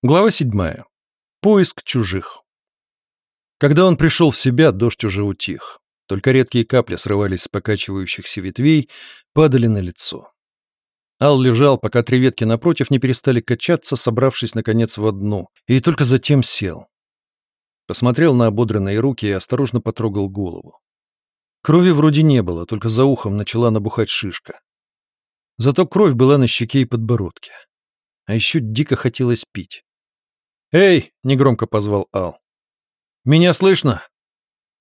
Глава седьмая. Поиск чужих. Когда он пришел в себя, дождь уже утих. Только редкие капли срывались с покачивающихся ветвей, падали на лицо. Ал лежал, пока три ветки напротив не перестали качаться, собравшись, наконец, в одну, и только затем сел. Посмотрел на ободранные руки и осторожно потрогал голову. Крови вроде не было, только за ухом начала набухать шишка. Зато кровь была на щеке и подбородке. А еще дико хотелось пить. «Эй!» — негромко позвал Ал. «Меня слышно?»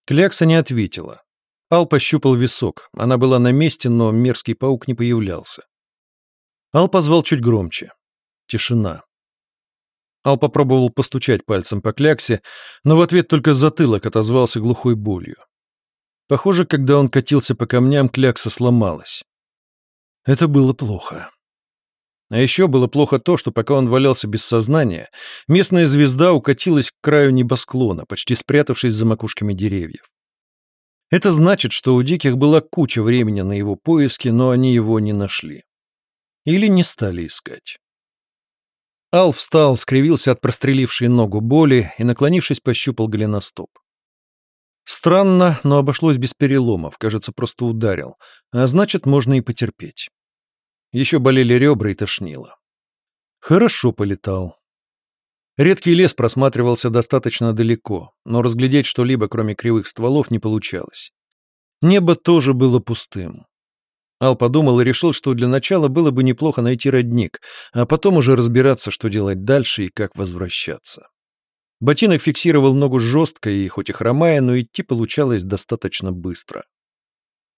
Клякса не ответила. Ал пощупал висок. Она была на месте, но мерзкий паук не появлялся. Ал позвал чуть громче. Тишина. Ал попробовал постучать пальцем по кляксе, но в ответ только затылок отозвался глухой болью. Похоже, когда он катился по камням, клякса сломалась. Это было плохо. А еще было плохо то, что пока он валялся без сознания, местная звезда укатилась к краю небосклона, почти спрятавшись за макушками деревьев. Это значит, что у диких была куча времени на его поиски, но они его не нашли. Или не стали искать. Ал встал, скривился от прострелившей ногу боли и, наклонившись, пощупал голеностоп. Странно, но обошлось без переломов, кажется, просто ударил, а значит, можно и потерпеть. Еще болели ребра и тошнило. Хорошо полетал. Редкий лес просматривался достаточно далеко, но разглядеть что-либо, кроме кривых стволов, не получалось. Небо тоже было пустым. Ал подумал и решил, что для начала было бы неплохо найти родник, а потом уже разбираться, что делать дальше и как возвращаться. Ботинок фиксировал ногу жестко и, хоть и хромая, но идти получалось достаточно быстро.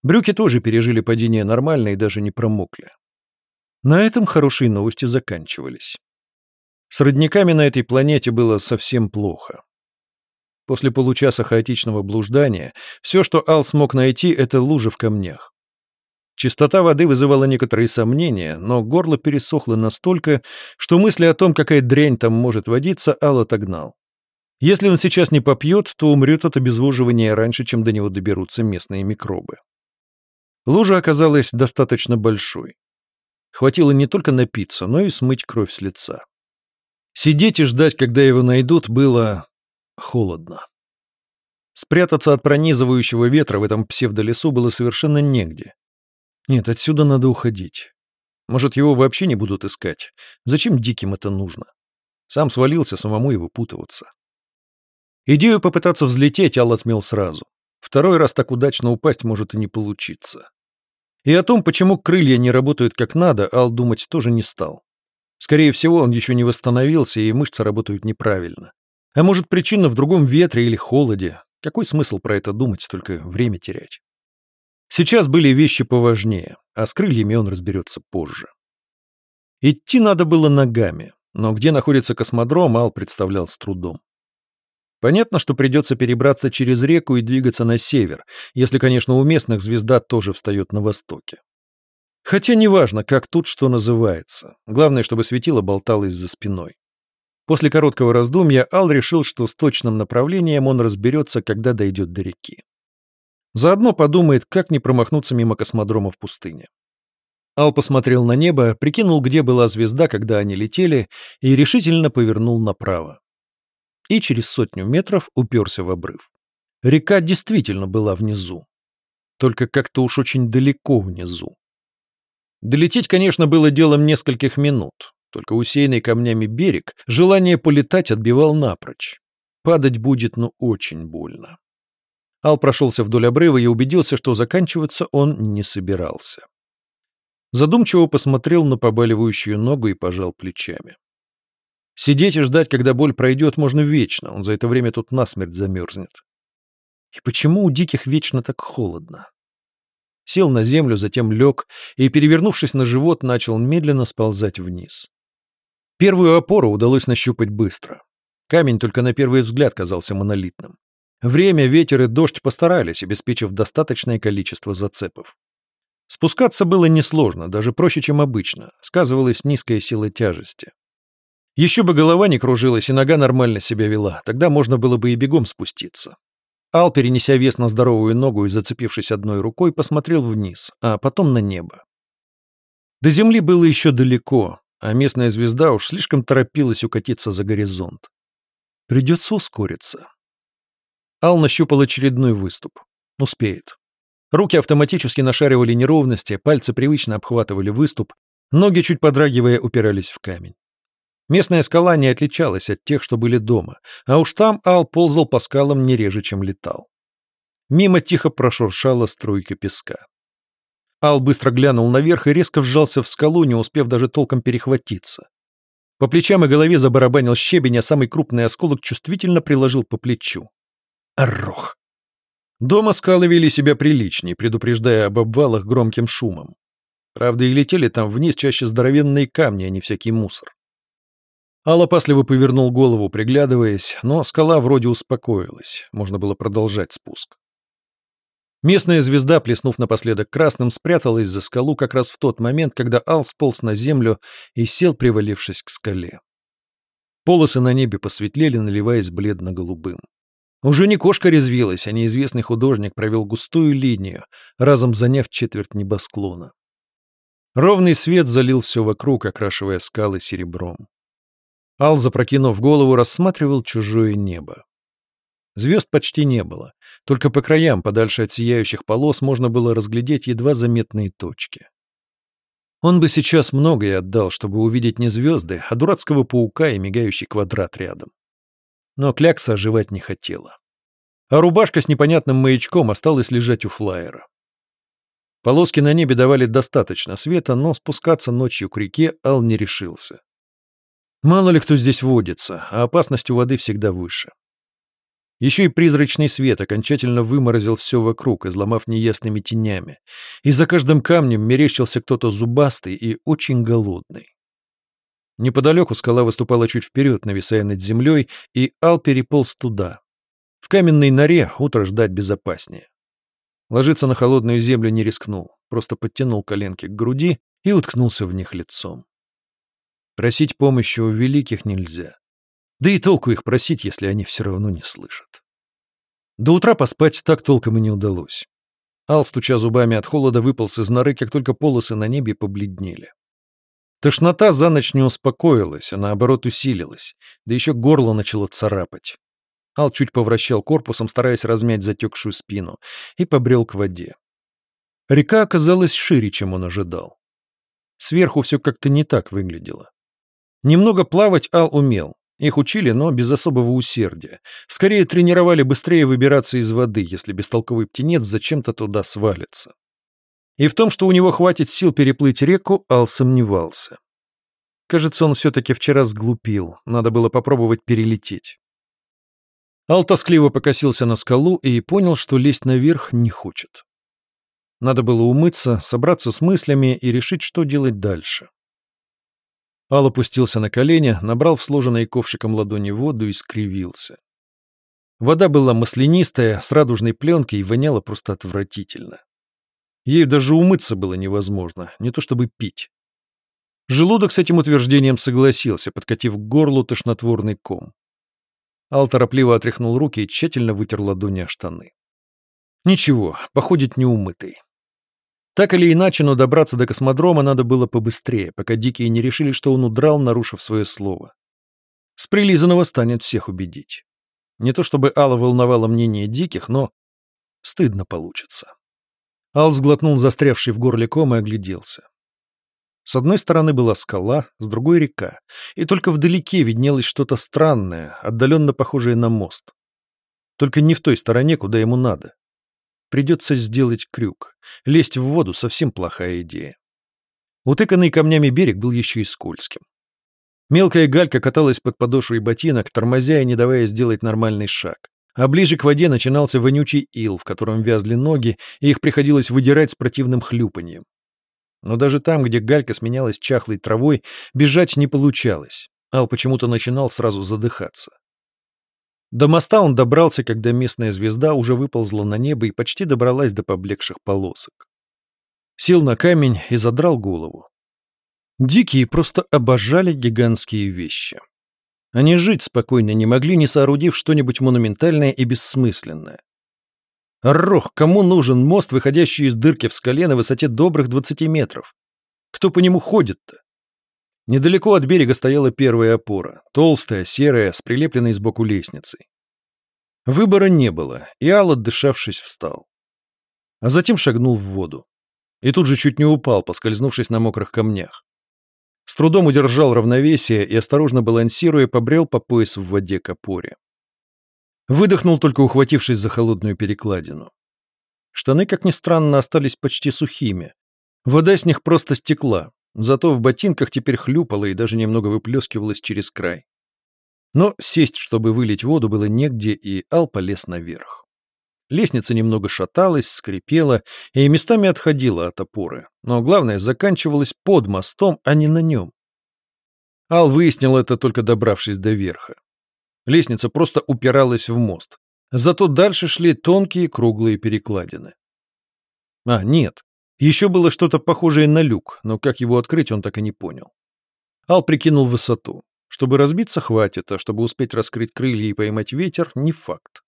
Брюки тоже пережили падение нормально и даже не промокли. На этом хорошие новости заканчивались. С родниками на этой планете было совсем плохо. После получаса хаотичного блуждания все, что Ал смог найти, это лужи в камнях. Чистота воды вызывала некоторые сомнения, но горло пересохло настолько, что мысли о том, какая дрянь там может водиться, Ал отогнал. Если он сейчас не попьет, то умрет от обезвоживания раньше, чем до него доберутся местные микробы. Лужа оказалась достаточно большой. Хватило не только напиться, но и смыть кровь с лица. Сидеть и ждать, когда его найдут, было холодно. Спрятаться от пронизывающего ветра в этом псевдолесу было совершенно негде. Нет, отсюда надо уходить. Может, его вообще не будут искать? Зачем диким это нужно? Сам свалился, самому и выпутываться. Идею попытаться взлететь Ал отмел сразу. Второй раз так удачно упасть может и не получиться. И о том, почему крылья не работают как надо, Ал думать тоже не стал. Скорее всего, он еще не восстановился, и мышцы работают неправильно. А может, причина в другом ветре или холоде. Какой смысл про это думать, только время терять? Сейчас были вещи поважнее, а с крыльями он разберется позже. Идти надо было ногами, но где находится космодром, Ал представлял с трудом. Понятно, что придется перебраться через реку и двигаться на север, если, конечно, у местных звезда тоже встает на востоке. Хотя неважно, как тут что называется. Главное, чтобы светило болталось за спиной. После короткого раздумья Ал решил, что с точным направлением он разберется, когда дойдет до реки. Заодно подумает, как не промахнуться мимо космодрома в пустыне. Ал посмотрел на небо, прикинул, где была звезда, когда они летели, и решительно повернул направо и через сотню метров уперся в обрыв. Река действительно была внизу. Только как-то уж очень далеко внизу. Долететь, конечно, было делом нескольких минут, только усеянный камнями берег желание полетать отбивал напрочь. Падать будет, ну, очень больно. Ал прошелся вдоль обрыва и убедился, что заканчиваться он не собирался. Задумчиво посмотрел на побаливающую ногу и пожал плечами. Сидеть и ждать, когда боль пройдет, можно вечно, он за это время тут насмерть замерзнет. И почему у диких вечно так холодно? Сел на землю, затем лег и, перевернувшись на живот, начал медленно сползать вниз. Первую опору удалось нащупать быстро. Камень только на первый взгляд казался монолитным. Время, ветер и дождь постарались, обеспечив достаточное количество зацепов. Спускаться было несложно, даже проще, чем обычно. Сказывалась низкая сила тяжести. Еще бы голова не кружилась, и нога нормально себя вела, тогда можно было бы и бегом спуститься. Ал, перенеся вес на здоровую ногу и зацепившись одной рукой, посмотрел вниз, а потом на небо. До земли было еще далеко, а местная звезда уж слишком торопилась укатиться за горизонт. Придется ускориться. Ал нащупал очередной выступ. Успеет. Руки автоматически нашаривали неровности, пальцы привычно обхватывали выступ, ноги, чуть подрагивая, упирались в камень. Местная скала не отличалась от тех, что были дома, а уж там Ал ползал по скалам не реже, чем летал. Мимо тихо прошуршала струйка песка. Ал быстро глянул наверх и резко вжался в скалу, не успев даже толком перехватиться. По плечам и голове забарабанил щебень, а самый крупный осколок чувствительно приложил по плечу. Орох! Дома скалы вели себя приличней, предупреждая об обвалах громким шумом. Правда, и летели там вниз чаще здоровенные камни, а не всякий мусор. Ал опасливо повернул голову, приглядываясь, но скала вроде успокоилась, можно было продолжать спуск. Местная звезда, плеснув напоследок красным, спряталась за скалу как раз в тот момент, когда Ал сполз на землю и сел, привалившись к скале. Полосы на небе посветлели, наливаясь бледно-голубым. Уже не кошка резвилась, а неизвестный художник провел густую линию, разом заняв четверть небосклона. Ровный свет залил все вокруг, окрашивая скалы серебром. Ал, запрокинув голову, рассматривал чужое небо. Звезд почти не было, только по краям, подальше от сияющих полос, можно было разглядеть едва заметные точки. Он бы сейчас многое отдал, чтобы увидеть не звезды, а дурацкого паука и мигающий квадрат рядом. Но клякса оживать не хотела. А рубашка с непонятным маячком осталась лежать у флайера. Полоски на небе давали достаточно света, но спускаться ночью к реке Ал не решился. Мало ли кто здесь водится, а опасность у воды всегда выше. Еще и призрачный свет окончательно выморозил все вокруг, изломав неясными тенями, и за каждым камнем мерещился кто-то зубастый и очень голодный. Неподалеку скала выступала чуть вперед, нависая над землей, и Ал переполз туда. В каменной норе утро ждать безопаснее. Ложиться на холодную землю не рискнул, просто подтянул коленки к груди и уткнулся в них лицом. Просить помощи у великих нельзя. Да и толку их просить, если они все равно не слышат. До утра поспать так толком и не удалось. Ал, стуча зубами от холода, выполз из норы, как только полосы на небе побледнели. Тошнота за ночь не успокоилась, а наоборот усилилась, да еще горло начало царапать. Ал чуть повращал корпусом, стараясь размять затекшую спину, и побрел к воде. Река оказалась шире, чем он ожидал. Сверху все как-то не так выглядело. Немного плавать Ал умел. Их учили, но без особого усердия. Скорее тренировали быстрее выбираться из воды, если бестолковый птенец зачем-то туда свалится. И в том, что у него хватит сил переплыть реку, Ал сомневался. Кажется, он все-таки вчера сглупил, надо было попробовать перелететь. Ал тоскливо покосился на скалу и понял, что лезть наверх не хочет. Надо было умыться, собраться с мыслями и решить, что делать дальше. Ал опустился на колени, набрал в сложенной ковшиком ладони воду и скривился. Вода была маслянистая, с радужной пленкой и воняла просто отвратительно. Ею даже умыться было невозможно, не то чтобы пить. Желудок с этим утверждением согласился, подкатив к горлу тошнотворный ком. Ал торопливо отряхнул руки и тщательно вытер ладони о штаны. Ничего, походит неумытый. Так или иначе, но добраться до космодрома надо было побыстрее, пока дикие не решили, что он удрал, нарушив свое слово. С прилизанного станет всех убедить. Не то чтобы Алла волновало мнение диких, но стыдно получится. Ал сглотнул застрявший в горле ком и огляделся. С одной стороны была скала, с другой — река, и только вдалеке виднелось что-то странное, отдаленно похожее на мост. Только не в той стороне, куда ему надо. Придется сделать крюк. Лезть в воду — совсем плохая идея. Утыканный камнями берег был еще и скользким. Мелкая галька каталась под подошвой ботинок, тормозя и не давая сделать нормальный шаг. А ближе к воде начинался вонючий ил, в котором вязли ноги, и их приходилось выдирать с противным хлюпаньем. Но даже там, где галька сменялась чахлой травой, бежать не получалось. Ал почему-то начинал сразу задыхаться. До моста он добрался, когда местная звезда уже выползла на небо и почти добралась до поблекших полосок. Сел на камень и задрал голову. Дикие просто обожали гигантские вещи. Они жить спокойно не могли, не соорудив что-нибудь монументальное и бессмысленное. Рох, кому нужен мост, выходящий из дырки в скале на высоте добрых 20 метров? Кто по нему ходит-то? Недалеко от берега стояла первая опора, толстая, серая, с прилепленной сбоку лестницей. Выбора не было, и Ал, отдышавшись, встал. А затем шагнул в воду. И тут же чуть не упал, поскользнувшись на мокрых камнях. С трудом удержал равновесие и, осторожно балансируя, побрел по пояс в воде к опоре. Выдохнул, только ухватившись за холодную перекладину. Штаны, как ни странно, остались почти сухими. Вода с них просто стекла, зато в ботинках теперь хлюпала и даже немного выплескивалась через край. Но сесть, чтобы вылить воду, было негде, и Ал полез наверх. Лестница немного шаталась, скрипела и местами отходила от опоры, но главное, заканчивалась под мостом, а не на нем. Ал выяснил это, только добравшись до верха. Лестница просто упиралась в мост, зато дальше шли тонкие круглые перекладины. А, нет, еще было что-то похожее на люк, но как его открыть, он так и не понял. Ал прикинул высоту. Чтобы разбиться, хватит, а чтобы успеть раскрыть крылья и поймать ветер, не факт.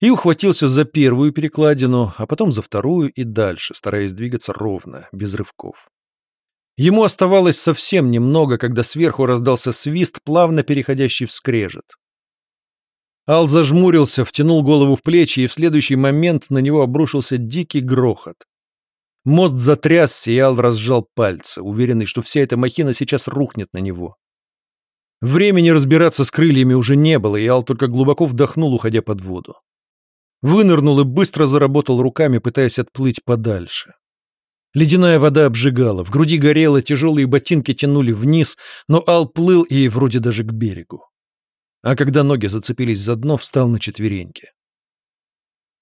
И ухватился за первую перекладину, а потом за вторую и дальше, стараясь двигаться ровно, без рывков. Ему оставалось совсем немного, когда сверху раздался свист, плавно переходящий в скрежет. Ал зажмурился, втянул голову в плечи, и в следующий момент на него обрушился дикий грохот. Мост затрясся, и Ал разжал пальцы, уверенный, что вся эта махина сейчас рухнет на него. Времени разбираться с крыльями уже не было, и Ал только глубоко вдохнул, уходя под воду. Вынырнул и быстро заработал руками, пытаясь отплыть подальше. Ледяная вода обжигала, в груди горело, тяжелые ботинки тянули вниз, но Ал плыл и вроде даже к берегу. А когда ноги зацепились за дно, встал на четвереньки.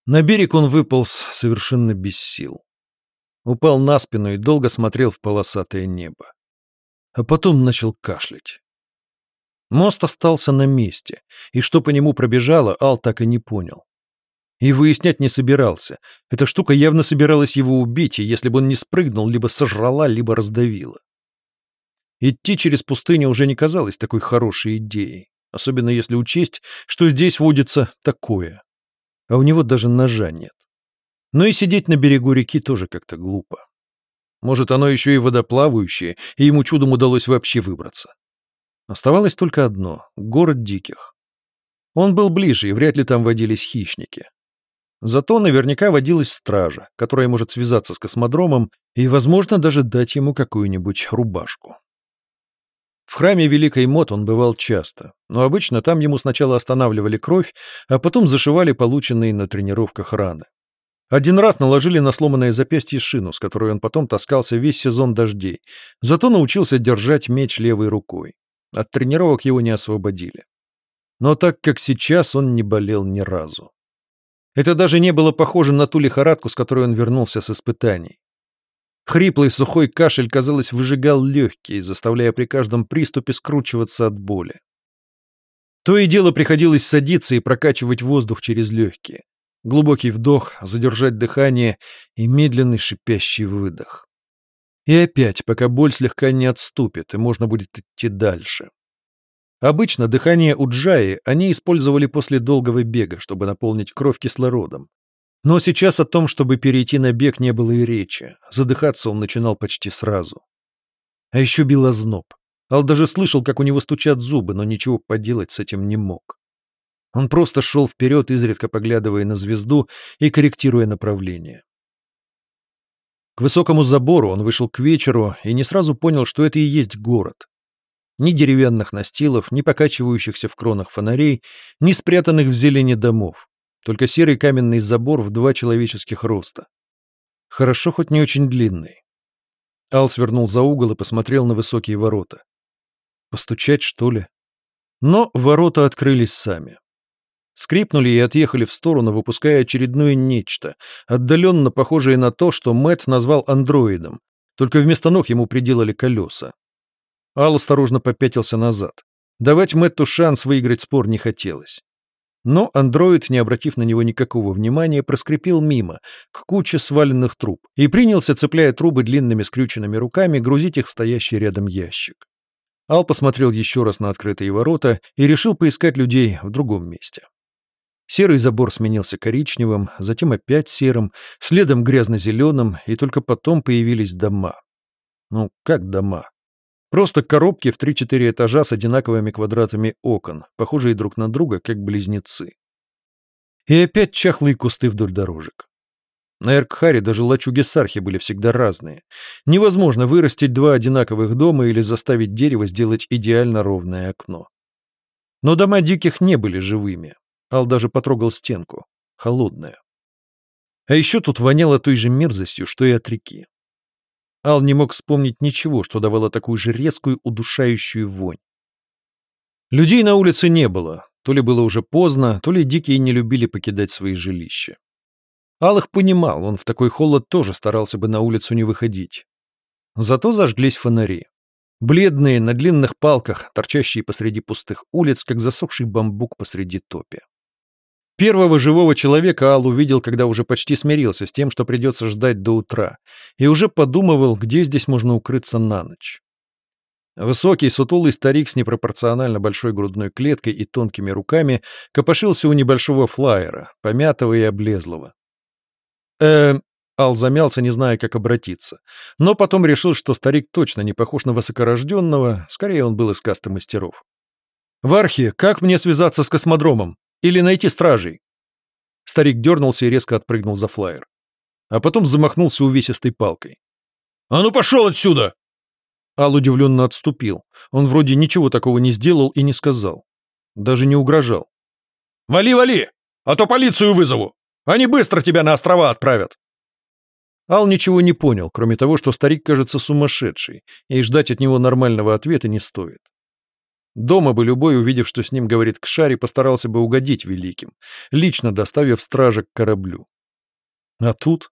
На берег он выполз совершенно без сил. Упал на спину и долго смотрел в полосатое небо. А потом начал кашлять. Мост остался на месте, и что по нему пробежало, Ал так и не понял. И выяснять не собирался. Эта штука явно собиралась его убить, и если бы он не спрыгнул, либо сожрала, либо раздавила. Идти через пустыню уже не казалось такой хорошей идеей, особенно если учесть, что здесь водится такое. А у него даже ножа нет. Но и сидеть на берегу реки тоже как-то глупо. Может, оно еще и водоплавающее, и ему чудом удалось вообще выбраться. Оставалось только одно — город диких. Он был ближе, и вряд ли там водились хищники. Зато наверняка водилась стража, которая может связаться с космодромом и, возможно, даже дать ему какую-нибудь рубашку. В храме Великой Мот он бывал часто, но обычно там ему сначала останавливали кровь, а потом зашивали полученные на тренировках раны. Один раз наложили на сломанное запястье шину, с которой он потом таскался весь сезон дождей, зато научился держать меч левой рукой. От тренировок его не освободили. Но так как сейчас он не болел ни разу. Это даже не было похоже на ту лихорадку, с которой он вернулся с испытаний. Хриплый сухой кашель, казалось, выжигал легкие, заставляя при каждом приступе скручиваться от боли. То и дело приходилось садиться и прокачивать воздух через легкие. Глубокий вдох, задержать дыхание и медленный шипящий выдох. И опять, пока боль слегка не отступит, и можно будет идти дальше. Обычно дыхание у Джаи они использовали после долгого бега, чтобы наполнить кровь кислородом. Но сейчас о том, чтобы перейти на бег, не было и речи. Задыхаться он начинал почти сразу. А еще бил озноб. Ал даже слышал, как у него стучат зубы, но ничего поделать с этим не мог. Он просто шел вперед, изредка поглядывая на звезду и корректируя направление. К высокому забору он вышел к вечеру и не сразу понял, что это и есть город. Ни деревянных настилов, ни покачивающихся в кронах фонарей, ни спрятанных в зелени домов. Только серый каменный забор в два человеческих роста. Хорошо, хоть не очень длинный. Ал свернул за угол и посмотрел на высокие ворота. Постучать, что ли? Но ворота открылись сами скрипнули и отъехали в сторону, выпуская очередное нечто, отдаленно похожее на то, что Мэт назвал андроидом, только вместо ног ему приделали колеса. Ал осторожно попятился назад. Давать Мэтту шанс выиграть спор не хотелось. Но андроид, не обратив на него никакого внимания, проскрипел мимо, к куче сваленных труб, и принялся, цепляя трубы длинными скрюченными руками, грузить их в стоящий рядом ящик. Ал посмотрел еще раз на открытые ворота и решил поискать людей в другом месте. Серый забор сменился коричневым, затем опять серым, следом грязно-зеленым, и только потом появились дома. Ну, как дома? Просто коробки в 3-4 этажа с одинаковыми квадратами окон, похожие друг на друга, как близнецы. И опять чахлые кусты вдоль дорожек. На Эркхаре даже лачуги Сархи были всегда разные. Невозможно вырастить два одинаковых дома или заставить дерево сделать идеально ровное окно. Но дома диких не были живыми. Ал даже потрогал стенку. Холодная. А еще тут воняло той же мерзостью, что и от реки. Ал не мог вспомнить ничего, что давало такую же резкую, удушающую вонь. Людей на улице не было. То ли было уже поздно, то ли дикие не любили покидать свои жилища. Ал их понимал, он в такой холод тоже старался бы на улицу не выходить. Зато зажглись фонари. Бледные, на длинных палках, торчащие посреди пустых улиц, как засохший бамбук посреди топи. Первого живого человека Ал увидел, когда уже почти смирился с тем, что придется ждать до утра, и уже подумывал, где здесь можно укрыться на ночь. Высокий, сутулый старик с непропорционально большой грудной клеткой и тонкими руками копошился у небольшого флайера, помятого и облезлого. э Ал замялся, не зная, как обратиться. Но потом решил, что старик точно не похож на высокорожденного, скорее он был из касты мастеров. «Вархи, как мне связаться с космодромом? Или найти стражей?» Старик дернулся и резко отпрыгнул за флайер. А потом замахнулся увесистой палкой. «А ну пошел отсюда!» Ал удивленно отступил. Он вроде ничего такого не сделал и не сказал. Даже не угрожал. «Вали, вали! А то полицию вызову! Они быстро тебя на острова отправят!» Ал ничего не понял, кроме того, что старик кажется сумасшедший, и ждать от него нормального ответа не стоит. Дома бы любой, увидев, что с ним говорит Кшари, постарался бы угодить великим, лично доставив стража к кораблю. А тут?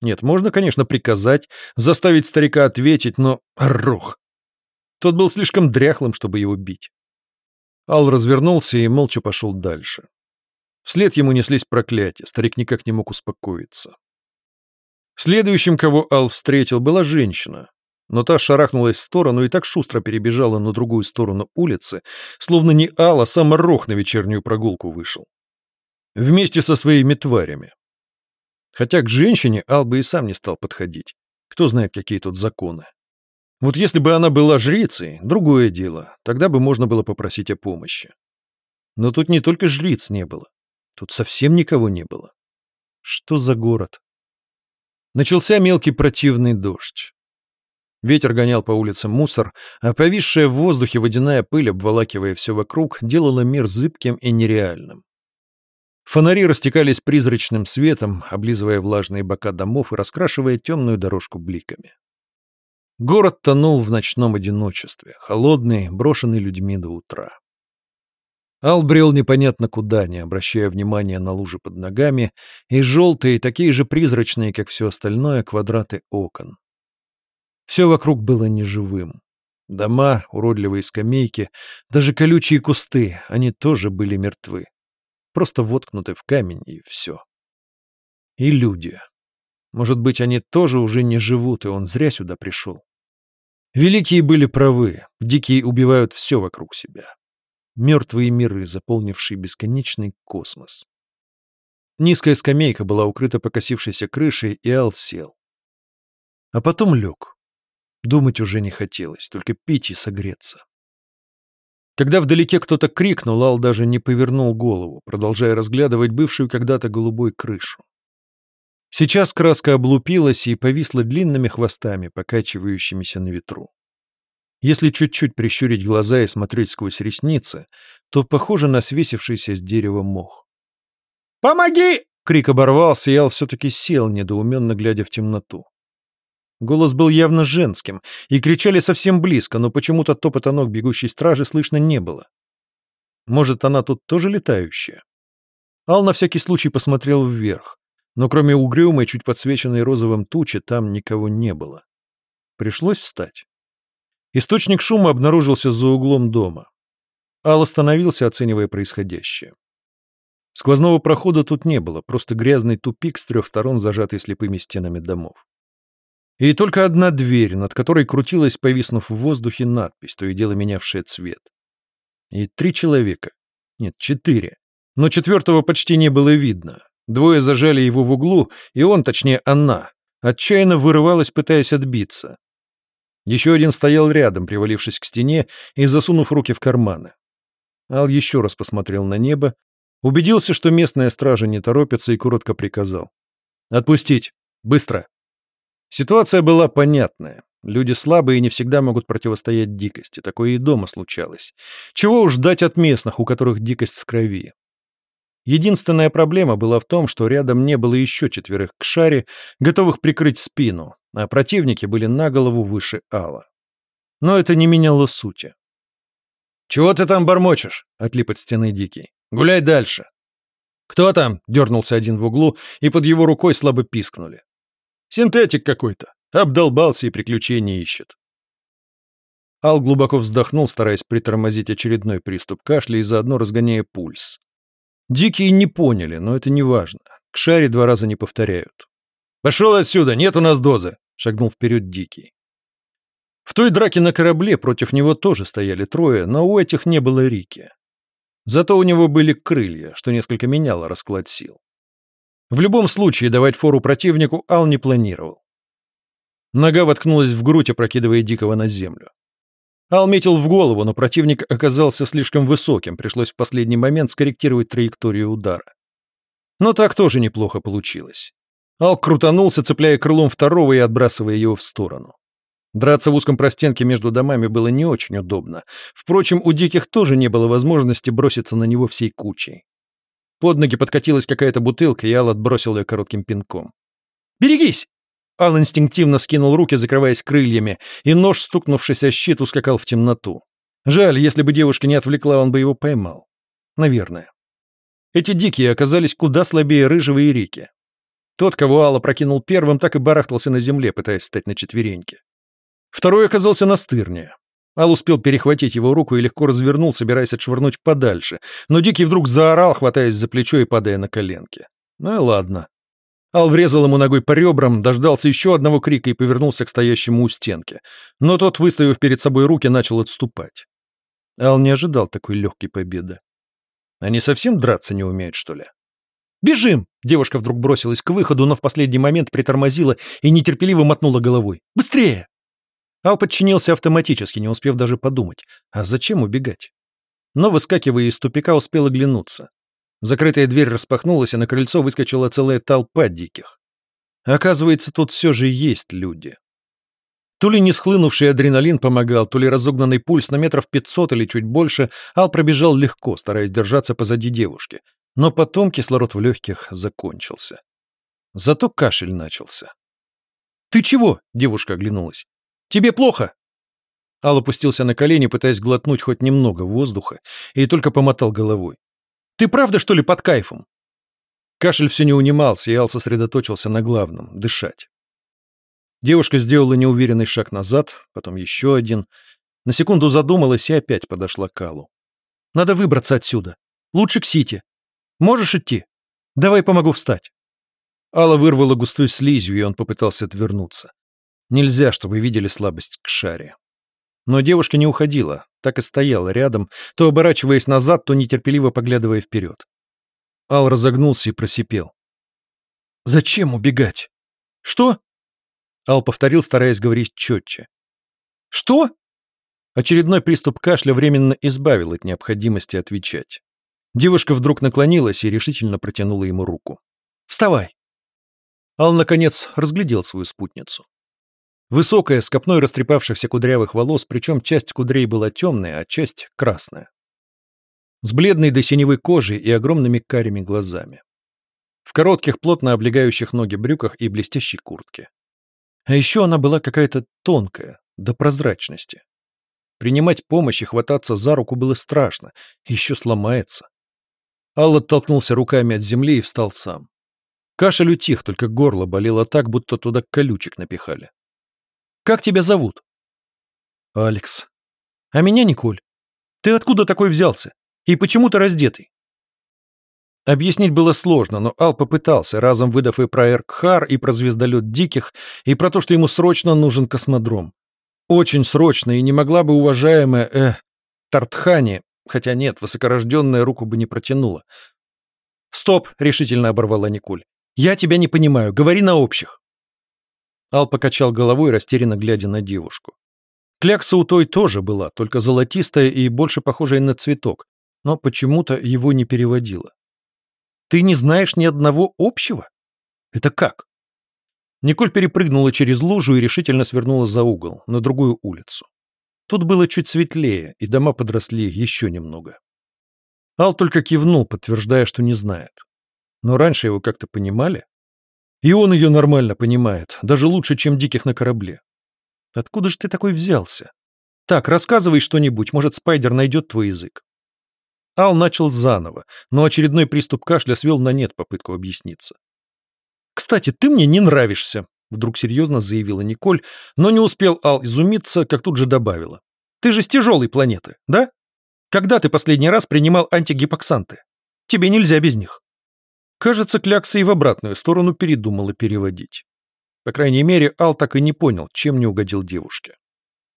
Нет, можно, конечно, приказать, заставить старика ответить, но... Рух! Тот был слишком дряхлым, чтобы его бить. Ал развернулся и молча пошел дальше. Вслед ему неслись проклятия, старик никак не мог успокоиться. Следующим, кого Ал встретил, была женщина. Но та шарахнулась в сторону и так шустро перебежала на другую сторону улицы, словно не Ал, а сам Рох на вечернюю прогулку вышел. Вместе со своими тварями. Хотя к женщине Ал бы и сам не стал подходить. Кто знает, какие тут законы. Вот если бы она была жрицей, другое дело, тогда бы можно было попросить о помощи. Но тут не только жриц не было. Тут совсем никого не было. Что за город? Начался мелкий противный дождь. Ветер гонял по улицам мусор, а повисшая в воздухе водяная пыль, обволакивая все вокруг, делала мир зыбким и нереальным. Фонари растекались призрачным светом, облизывая влажные бока домов и раскрашивая темную дорожку бликами. Город тонул в ночном одиночестве, холодный, брошенный людьми до утра. Ал брел непонятно куда, не обращая внимания на лужи под ногами, и желтые, такие же призрачные, как все остальное, квадраты окон. Все вокруг было неживым. Дома, уродливые скамейки, даже колючие кусты, они тоже были мертвы. Просто воткнуты в камень, и все. И люди. Может быть, они тоже уже не живут, и он зря сюда пришел. Великие были правы, дикие убивают все вокруг себя мертвые миры, заполнившие бесконечный космос. Низкая скамейка была укрыта покосившейся крышей, и Ал сел. А потом лег. Думать уже не хотелось, только пить и согреться. Когда вдалеке кто-то крикнул, Ал даже не повернул голову, продолжая разглядывать бывшую когда-то голубой крышу. Сейчас краска облупилась и повисла длинными хвостами, покачивающимися на ветру. Если чуть-чуть прищурить глаза и смотреть сквозь ресницы, то похоже на свесившийся с дерева мох. «Помоги!» — крик оборвался, и Ал все-таки сел, недоуменно глядя в темноту. Голос был явно женским, и кричали совсем близко, но почему-то топота ног бегущей стражи слышно не было. Может, она тут тоже летающая? Ал на всякий случай посмотрел вверх, но кроме угрюмой, чуть подсвеченной розовым тучи, там никого не было. Пришлось встать. Источник шума обнаружился за углом дома. Ал остановился, оценивая происходящее. Сквозного прохода тут не было, просто грязный тупик с трех сторон, зажатый слепыми стенами домов. И только одна дверь, над которой крутилась, повиснув в воздухе, надпись, то и дело менявшая цвет. И три человека. Нет, четыре. Но четвертого почти не было видно. Двое зажали его в углу, и он, точнее она, отчаянно вырывалась, пытаясь отбиться. Еще один стоял рядом, привалившись к стене и засунув руки в карманы. Ал еще раз посмотрел на небо, убедился, что местная стража не торопится и коротко приказал. «Отпустить! Быстро!» Ситуация была понятная. Люди слабые и не всегда могут противостоять дикости. Такое и дома случалось. Чего уж ждать от местных, у которых дикость в крови. Единственная проблема была в том, что рядом не было еще четверых к шаре, готовых прикрыть спину, а противники были на голову выше Алла. Но это не меняло сути. «Чего ты там бормочешь?» — отлип от стены Дикий. «Гуляй дальше». «Кто там?» — дернулся один в углу, и под его рукой слабо пискнули. «Синтетик какой-то. Обдолбался и приключения ищет». Ал глубоко вздохнул, стараясь притормозить очередной приступ кашля и заодно разгоняя пульс. Дикие не поняли, но это не важно. К шаре два раза не повторяют. «Пошел отсюда, нет у нас дозы!» — шагнул вперед Дикий. В той драке на корабле против него тоже стояли трое, но у этих не было Рики. Зато у него были крылья, что несколько меняло расклад сил. В любом случае давать фору противнику Ал не планировал. Нога воткнулась в грудь, опрокидывая Дикого на землю. Ал метил в голову, но противник оказался слишком высоким, пришлось в последний момент скорректировать траекторию удара. Но так тоже неплохо получилось. Ал крутанулся, цепляя крылом второго и отбрасывая его в сторону. Драться в узком простенке между домами было не очень удобно. Впрочем, у диких тоже не было возможности броситься на него всей кучей. Под ноги подкатилась какая-то бутылка, и Ал отбросил ее коротким пинком. «Берегись!» Ал инстинктивно скинул руки, закрываясь крыльями, и нож, стукнувшись о щит, ускакал в темноту. Жаль, если бы девушка не отвлекла, он бы его поймал. Наверное. Эти дикие оказались куда слабее Рыжего и Рики. Тот, кого Алла прокинул первым, так и барахтался на земле, пытаясь встать на четвереньки. Второй оказался настырнее. Ал успел перехватить его руку и легко развернул, собираясь отшвырнуть подальше, но Дикий вдруг заорал, хватаясь за плечо и падая на коленки. Ну и ладно. Ал врезал ему ногой по ребрам, дождался еще одного крика и повернулся к стоящему у стенки. Но тот, выставив перед собой руки, начал отступать. Ал не ожидал такой легкой победы. Они совсем драться не умеют, что ли? «Бежим!» Девушка вдруг бросилась к выходу, но в последний момент притормозила и нетерпеливо мотнула головой. «Быстрее!» Ал подчинился автоматически, не успев даже подумать. А зачем убегать? Но, выскакивая из тупика, успел оглянуться. Закрытая дверь распахнулась, и на крыльцо выскочила целая толпа диких. Оказывается, тут все же есть люди. То ли не схлынувший адреналин помогал, то ли разогнанный пульс на метров пятьсот или чуть больше, Ал пробежал легко, стараясь держаться позади девушки. Но потом кислород в легких закончился. Зато кашель начался. «Ты чего?» — девушка оглянулась. «Тебе плохо?» Ал опустился на колени, пытаясь глотнуть хоть немного воздуха, и только помотал головой. Ты правда, что ли, под кайфом?» Кашель все не унимался, и Ал сосредоточился на главном — дышать. Девушка сделала неуверенный шаг назад, потом еще один. На секунду задумалась и опять подошла к Аллу. «Надо выбраться отсюда. Лучше к Сити. Можешь идти? Давай помогу встать». Алла вырвала густой слизью, и он попытался отвернуться. Нельзя, чтобы видели слабость к шаре. Но девушка не уходила, так и стояла рядом, то оборачиваясь назад, то нетерпеливо поглядывая вперед. Ал разогнулся и просипел. «Зачем убегать?» «Что?» Ал повторил, стараясь говорить четче. «Что?» Очередной приступ кашля временно избавил от необходимости отвечать. Девушка вдруг наклонилась и решительно протянула ему руку. «Вставай!» Ал, наконец, разглядел свою спутницу. Высокая, с копной растрепавшихся кудрявых волос, причем часть кудрей была темная, а часть — красная. С бледной до синевой кожей и огромными карими глазами. В коротких, плотно облегающих ноги брюках и блестящей куртке. А еще она была какая-то тонкая, до прозрачности. Принимать помощь и хвататься за руку было страшно, еще сломается. Алла оттолкнулся руками от земли и встал сам. Кашель утих, только горло болело так, будто туда колючек напихали. Как тебя зовут?» «Алекс». «А меня Николь. Ты откуда такой взялся? И почему ты раздетый?» Объяснить было сложно, но Ал попытался, разом выдав и про Эркхар, и про звездолет Диких, и про то, что ему срочно нужен космодром. Очень срочно, и не могла бы уважаемая, э, Тартхани, хотя нет, высокорожденная руку бы не протянула. «Стоп!» — решительно оборвала Николь. «Я тебя не понимаю, говори на общих». Ал покачал головой, растерянно глядя на девушку. Клякса у той тоже была, только золотистая и больше похожая на цветок, но почему-то его не переводила. Ты не знаешь ни одного общего? Это как? Николь перепрыгнула через лужу и решительно свернула за угол, на другую улицу. Тут было чуть светлее, и дома подросли еще немного. Ал только кивнул, подтверждая, что не знает. Но раньше его как-то понимали. И он ее нормально понимает, даже лучше, чем диких на корабле. Откуда же ты такой взялся? Так, рассказывай что-нибудь, может, Спайдер найдет твой язык. Ал начал заново, но очередной приступ кашля свел на нет попытку объясниться. «Кстати, ты мне не нравишься», — вдруг серьезно заявила Николь, но не успел Ал изумиться, как тут же добавила. «Ты же с тяжелой планеты, да? Когда ты последний раз принимал антигипоксанты? Тебе нельзя без них». Кажется, Клякса и в обратную сторону передумала переводить. По крайней мере, Ал так и не понял, чем не угодил девушке.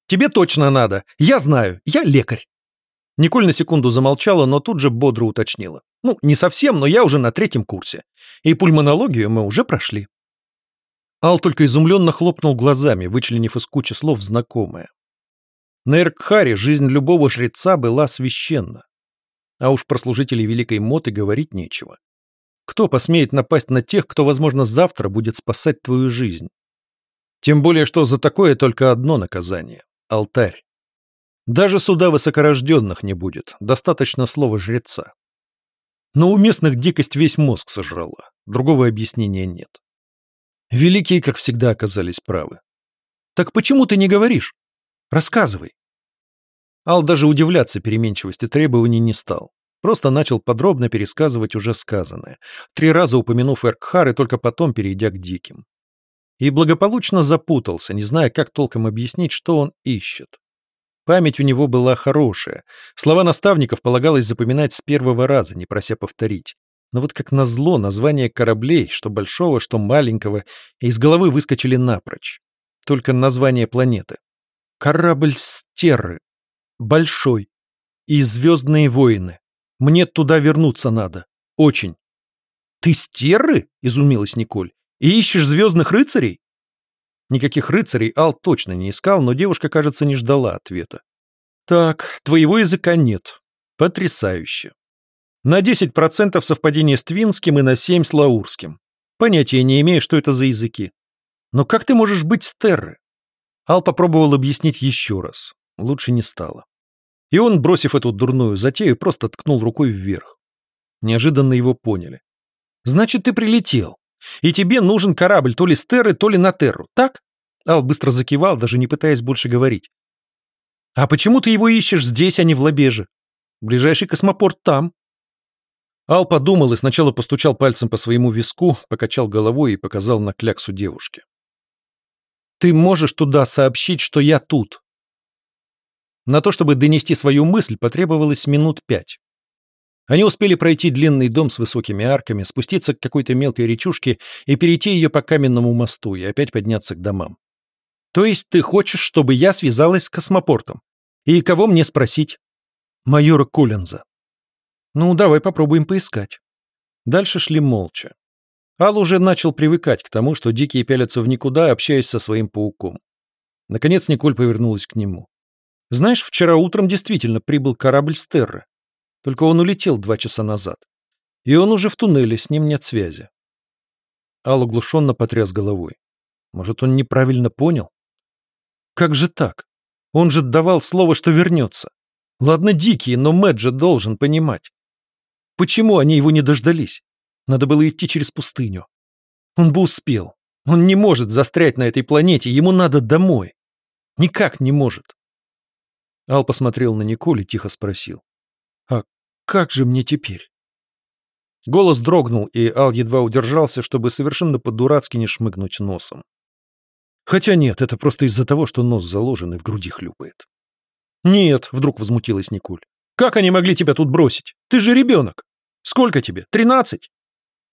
«Тебе точно надо! Я знаю! Я лекарь!» Николь на секунду замолчала, но тут же бодро уточнила. «Ну, не совсем, но я уже на третьем курсе. И пульмонологию мы уже прошли». Ал только изумленно хлопнул глазами, вычленив из кучи слов знакомое. На Эркхаре жизнь любого жреца была священна. А уж про служителей Великой Моты говорить нечего. Кто посмеет напасть на тех, кто, возможно, завтра будет спасать твою жизнь? Тем более, что за такое только одно наказание — алтарь. Даже суда высокорожденных не будет, достаточно слова жреца. Но у местных дикость весь мозг сожрала, другого объяснения нет. Великие, как всегда, оказались правы. «Так почему ты не говоришь? Рассказывай». Ал даже удивляться переменчивости требований не стал. Просто начал подробно пересказывать уже сказанное, три раза упомянув Эркхар и только потом перейдя к диким. И благополучно запутался, не зная, как толком объяснить, что он ищет. Память у него была хорошая. Слова наставников полагалось запоминать с первого раза, не прося повторить. Но вот как назло, названия кораблей, что большого, что маленького, из головы выскочили напрочь. Только название планеты. Корабль Стерры. Большой. И Звездные воины. Мне туда вернуться надо. Очень. Ты стерры? Изумилась Николь. И ищешь звездных рыцарей? Никаких рыцарей Ал точно не искал, но девушка, кажется, не ждала ответа. Так, твоего языка нет. Потрясающе. На 10% совпадение с твинским и на 7 с лаурским. Понятия не имею, что это за языки. Но как ты можешь быть стерры? Ал попробовал объяснить еще раз. Лучше не стало. И он, бросив эту дурную затею, просто ткнул рукой вверх. Неожиданно его поняли. «Значит, ты прилетел. И тебе нужен корабль то ли с Терры, то ли на Терру, так?» Ал быстро закивал, даже не пытаясь больше говорить. «А почему ты его ищешь здесь, а не в Лабеже? Ближайший космопорт там». Ал подумал и сначала постучал пальцем по своему виску, покачал головой и показал на кляксу девушки. «Ты можешь туда сообщить, что я тут?» На то, чтобы донести свою мысль, потребовалось минут пять. Они успели пройти длинный дом с высокими арками, спуститься к какой-то мелкой речушке и перейти ее по каменному мосту и опять подняться к домам. То есть ты хочешь, чтобы я связалась с космопортом? И кого мне спросить? Майора Коллинза. Ну, давай попробуем поискать. Дальше шли молча. Ал уже начал привыкать к тому, что дикие пялятся в никуда, общаясь со своим пауком. Наконец Николь повернулась к нему. Знаешь, вчера утром действительно прибыл корабль Стерра. Только он улетел два часа назад. И он уже в туннеле, с ним нет связи. Ал оглушенно потряс головой. Может, он неправильно понял? Как же так? Он же давал слово, что вернется. Ладно, дикие, но Мэтт же должен понимать. Почему они его не дождались? Надо было идти через пустыню. Он бы успел. Он не может застрять на этой планете, ему надо домой. Никак не может. Ал посмотрел на Николь и тихо спросил. «А как же мне теперь?» Голос дрогнул, и Ал едва удержался, чтобы совершенно по-дурацки не шмыгнуть носом. Хотя нет, это просто из-за того, что нос заложен и в груди хлюпает. «Нет», — вдруг возмутилась Николь. «Как они могли тебя тут бросить? Ты же ребенок. Сколько тебе? Тринадцать?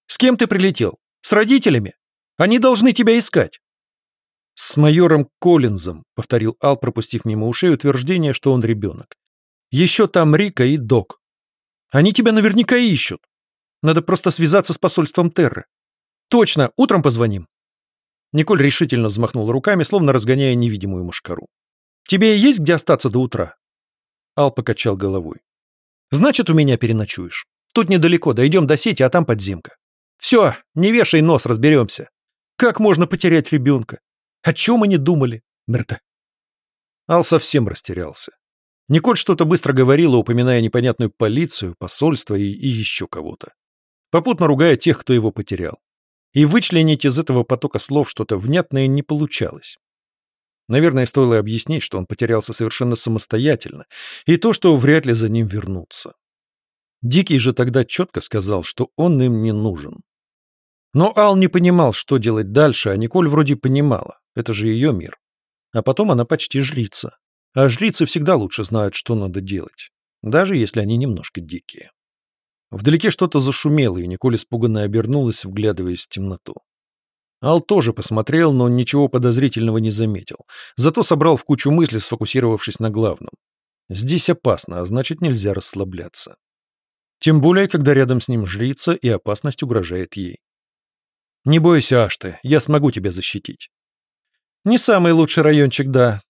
С кем ты прилетел? С родителями? Они должны тебя искать. «С майором Коллинзом», — повторил Ал, пропустив мимо ушей утверждение, что он ребенок. «Еще там Рика и Док. Они тебя наверняка ищут. Надо просто связаться с посольством Терры. Точно, утром позвоним». Николь решительно взмахнула руками, словно разгоняя невидимую мушкару. Тебе есть где остаться до утра?» Ал покачал головой. «Значит, у меня переночуешь. Тут недалеко, дойдем до сети, а там подземка. Все, не вешай нос, разберемся. Как можно потерять ребенка? О чем они думали, Мерта?» Ал совсем растерялся. Николь что-то быстро говорила, упоминая непонятную полицию, посольство и, и еще кого-то. Попутно ругая тех, кто его потерял. И вычленить из этого потока слов что-то внятное не получалось. Наверное, стоило объяснить, что он потерялся совершенно самостоятельно, и то, что вряд ли за ним вернутся. Дикий же тогда четко сказал, что он им не нужен. Но Ал не понимал, что делать дальше, а Николь вроде понимала. Это же ее мир. А потом она почти жрица. А жрицы всегда лучше знают, что надо делать. Даже если они немножко дикие. Вдалеке что-то зашумело, и Николь испуганно обернулась, вглядываясь в темноту. Ал тоже посмотрел, но ничего подозрительного не заметил. Зато собрал в кучу мысли, сфокусировавшись на главном. Здесь опасно, а значит нельзя расслабляться. Тем более, когда рядом с ним жрица, и опасность угрожает ей. «Не бойся, Ашты, я смогу тебя защитить». «Не самый лучший райончик, да.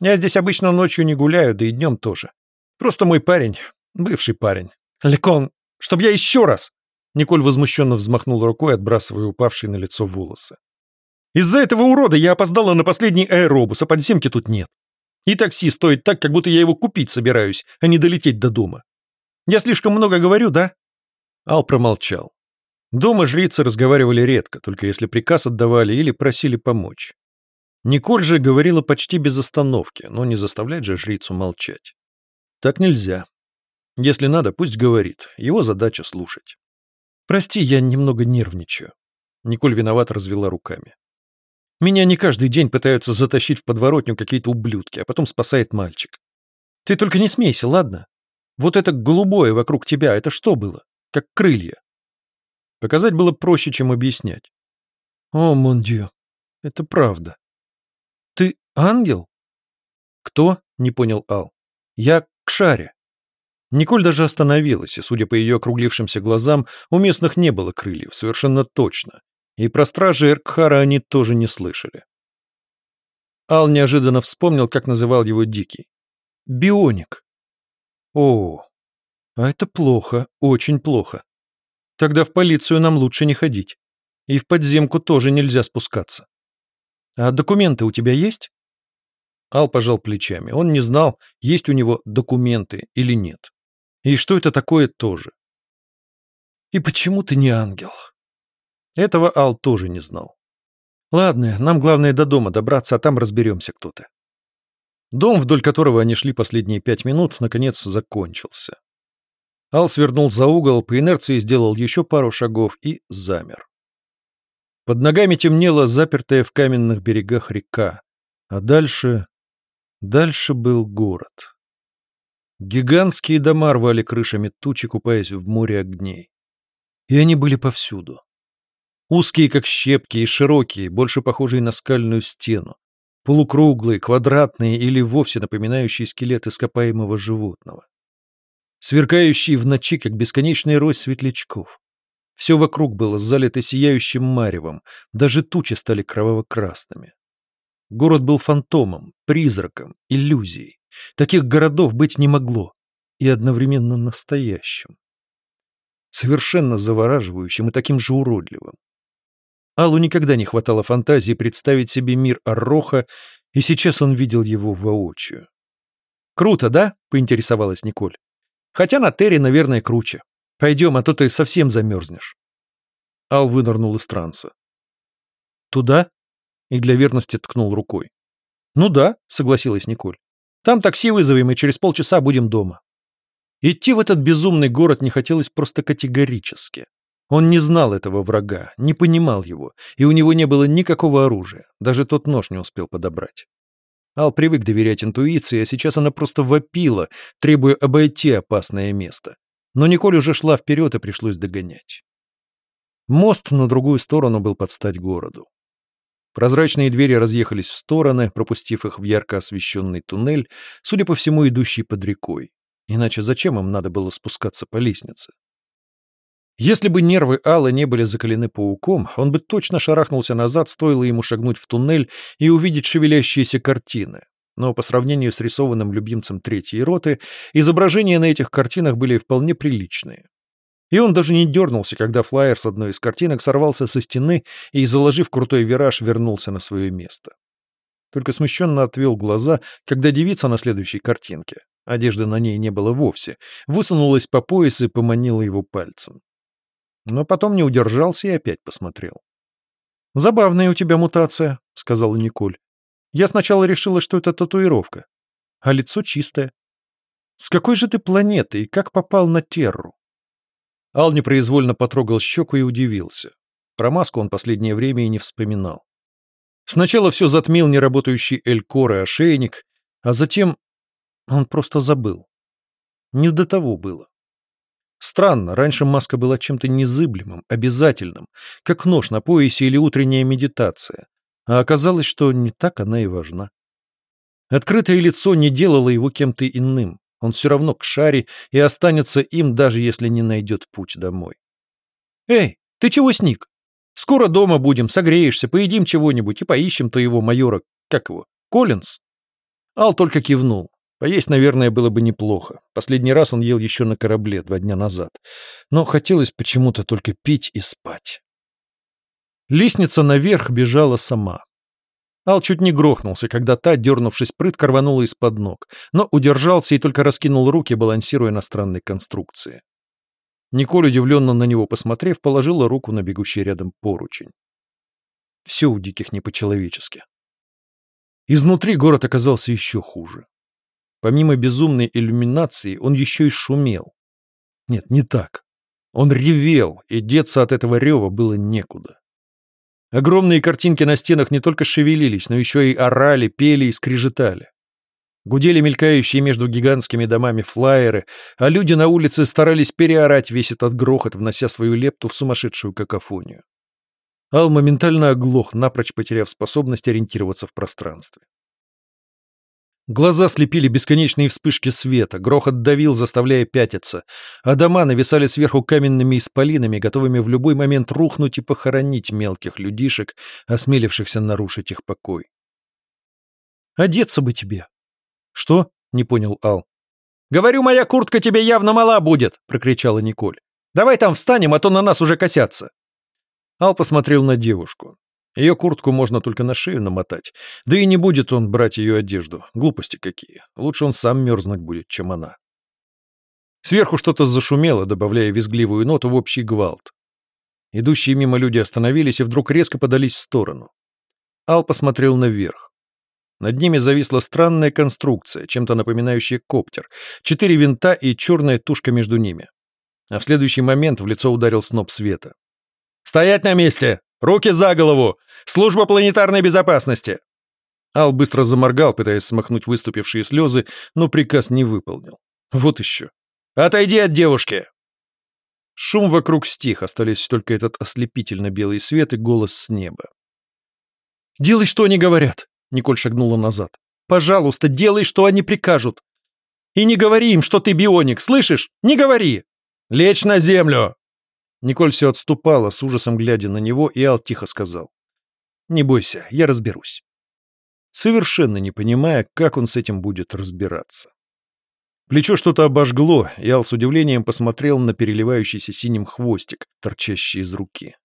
Я здесь обычно ночью не гуляю, да и днем тоже. Просто мой парень, бывший парень. Лекон, чтоб я еще раз...» Николь возмущенно взмахнул рукой, отбрасывая упавшие на лицо волосы. «Из-за этого урода я опоздала на последний аэробус, а подземки тут нет. И такси стоит так, как будто я его купить собираюсь, а не долететь до дома. Я слишком много говорю, да?» Ал промолчал. Дома жрицы разговаривали редко, только если приказ отдавали или просили помочь. Николь же говорила почти без остановки, но не заставлять же жрицу молчать. Так нельзя. Если надо, пусть говорит, его задача слушать. «Прости, я немного нервничаю». Николь виноват развела руками. «Меня не каждый день пытаются затащить в подворотню какие-то ублюдки, а потом спасает мальчик. Ты только не смейся, ладно? Вот это голубое вокруг тебя, это что было? Как крылья?» Показать было проще, чем объяснять. «О, мондио, это правда. Ты ангел?» «Кто?» — не понял Ал. «Я к шаре». Николь даже остановилась, и, судя по ее округлившимся глазам, у местных не было крыльев, совершенно точно. И про стражи Эркхара они тоже не слышали. Ал неожиданно вспомнил, как называл его Дикий. «Бионик». «О, а это плохо, очень плохо. Тогда в полицию нам лучше не ходить. И в подземку тоже нельзя спускаться. А документы у тебя есть?» Ал пожал плечами. Он не знал, есть у него документы или нет. И что это такое тоже. И почему ты не ангел? Этого Ал тоже не знал. Ладно, нам главное до дома добраться, а там разберемся кто-то. Дом, вдоль которого они шли последние пять минут, наконец закончился. Ал свернул за угол, по инерции сделал еще пару шагов и замер. Под ногами темнела запертая в каменных берегах река, а дальше... Дальше был город. Гигантские дома рвали крышами тучи, купаясь в море огней. И они были повсюду. Узкие, как щепки, и широкие, больше похожие на скальную стену. Полукруглые, квадратные или вовсе напоминающие скелет ископаемого животного. Сверкающие в ночи, как бесконечный рой светлячков. Все вокруг было залито сияющим маревом, даже тучи стали кроваво-красными. Город был фантомом, призраком, иллюзией. Таких городов быть не могло. И одновременно настоящим. Совершенно завораживающим и таким же уродливым. Аллу никогда не хватало фантазии представить себе мир Арроха, и сейчас он видел его воочию. «Круто, да?» — поинтересовалась Николь. «Хотя на Терри, наверное, круче. Пойдем, а то ты совсем замерзнешь». Ал вынырнул из транса. «Туда?» — и для верности ткнул рукой. «Ну да», — согласилась Николь. Там такси вызовем, и через полчаса будем дома. Идти в этот безумный город не хотелось просто категорически. Он не знал этого врага, не понимал его, и у него не было никакого оружия, даже тот нож не успел подобрать. Ал привык доверять интуиции, а сейчас она просто вопила, требуя обойти опасное место. Но Николь уже шла вперед, и пришлось догонять. Мост на другую сторону был под стать городу. Прозрачные двери разъехались в стороны, пропустив их в ярко освещенный туннель, судя по всему, идущий под рекой. Иначе зачем им надо было спускаться по лестнице? Если бы нервы Аллы не были закалены пауком, он бы точно шарахнулся назад, стоило ему шагнуть в туннель и увидеть шевелящиеся картины. но по сравнению с рисованным любимцем третьей роты, изображения на этих картинах были вполне приличные. И он даже не дернулся, когда флаер с одной из картинок сорвался со стены и, заложив крутой вираж, вернулся на свое место. Только смущенно отвел глаза, когда девица на следующей картинке, одежды на ней не было вовсе, высунулась по пояс и поманила его пальцем. Но потом не удержался и опять посмотрел. «Забавная у тебя мутация», — сказала Николь. «Я сначала решила, что это татуировка, а лицо чистое. С какой же ты планеты и как попал на Терру?» Ал непроизвольно потрогал щеку и удивился. Про маску он последнее время и не вспоминал. Сначала все затмил неработающий Элькор и ошейник, а затем он просто забыл. Не до того было. Странно, раньше маска была чем-то незыблемым, обязательным, как нож на поясе или утренняя медитация, а оказалось, что не так она и важна. Открытое лицо не делало его кем-то иным, он все равно к шаре и останется им, даже если не найдет путь домой. «Эй, ты чего сник? Скоро дома будем, согреешься, поедим чего-нибудь и поищем твоего майора, как его, Коллинз?» Ал только кивнул. Поесть, наверное, было бы неплохо. Последний раз он ел еще на корабле два дня назад. Но хотелось почему-то только пить и спать. Лестница наверх бежала сама. Ал чуть не грохнулся, когда та, дернувшись прытко, рванула из-под ног, но удержался и только раскинул руки, балансируя на странной конструкции. Николь, удивленно на него посмотрев, положила руку на бегущий рядом поручень. Все у диких не по-человечески. Изнутри город оказался еще хуже. Помимо безумной иллюминации, он еще и шумел. Нет, не так. Он ревел, и деться от этого рева было некуда. Огромные картинки на стенах не только шевелились, но еще и орали, пели и скрежетали. Гудели мелькающие между гигантскими домами флаеры, а люди на улице старались переорать весь этот грохот, внося свою лепту в сумасшедшую какофонию. Ал моментально оглох, напрочь потеряв способность ориентироваться в пространстве. Глаза слепили бесконечные вспышки света, грохот давил, заставляя пятиться, а дома нависали сверху каменными исполинами, готовыми в любой момент рухнуть и похоронить мелких людишек, осмелившихся нарушить их покой. «Одеться бы тебе!» «Что?» — не понял Ал. «Говорю, моя куртка тебе явно мала будет!» — прокричала Николь. «Давай там встанем, а то на нас уже косятся!» Ал посмотрел на девушку. Ее куртку можно только на шею намотать. Да и не будет он брать ее одежду. Глупости какие. Лучше он сам мерзнуть будет, чем она. Сверху что-то зашумело, добавляя визгливую ноту в общий гвалт. Идущие мимо люди остановились и вдруг резко подались в сторону. Ал посмотрел наверх. Над ними зависла странная конструкция, чем-то напоминающая коптер. Четыре винта и черная тушка между ними. А в следующий момент в лицо ударил сноп света. «Стоять на месте! Руки за голову! Служба планетарной безопасности!» Ал быстро заморгал, пытаясь смахнуть выступившие слезы, но приказ не выполнил. Вот еще. «Отойди от девушки!» Шум вокруг стих, остались только этот ослепительно белый свет и голос с неба. «Делай, что они говорят!» — Николь шагнула назад. «Пожалуйста, делай, что они прикажут! И не говори им, что ты бионик, слышишь? Не говори! Лечь на землю!» Николь все отступала, с ужасом глядя на него, и Ал тихо сказал. «Не бойся, я разберусь». Совершенно не понимая, как он с этим будет разбираться. Плечо что-то обожгло, и Ал с удивлением посмотрел на переливающийся синим хвостик, торчащий из руки.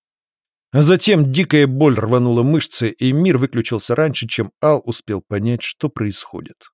А затем дикая боль рванула мышцы, и мир выключился раньше, чем Ал успел понять, что происходит.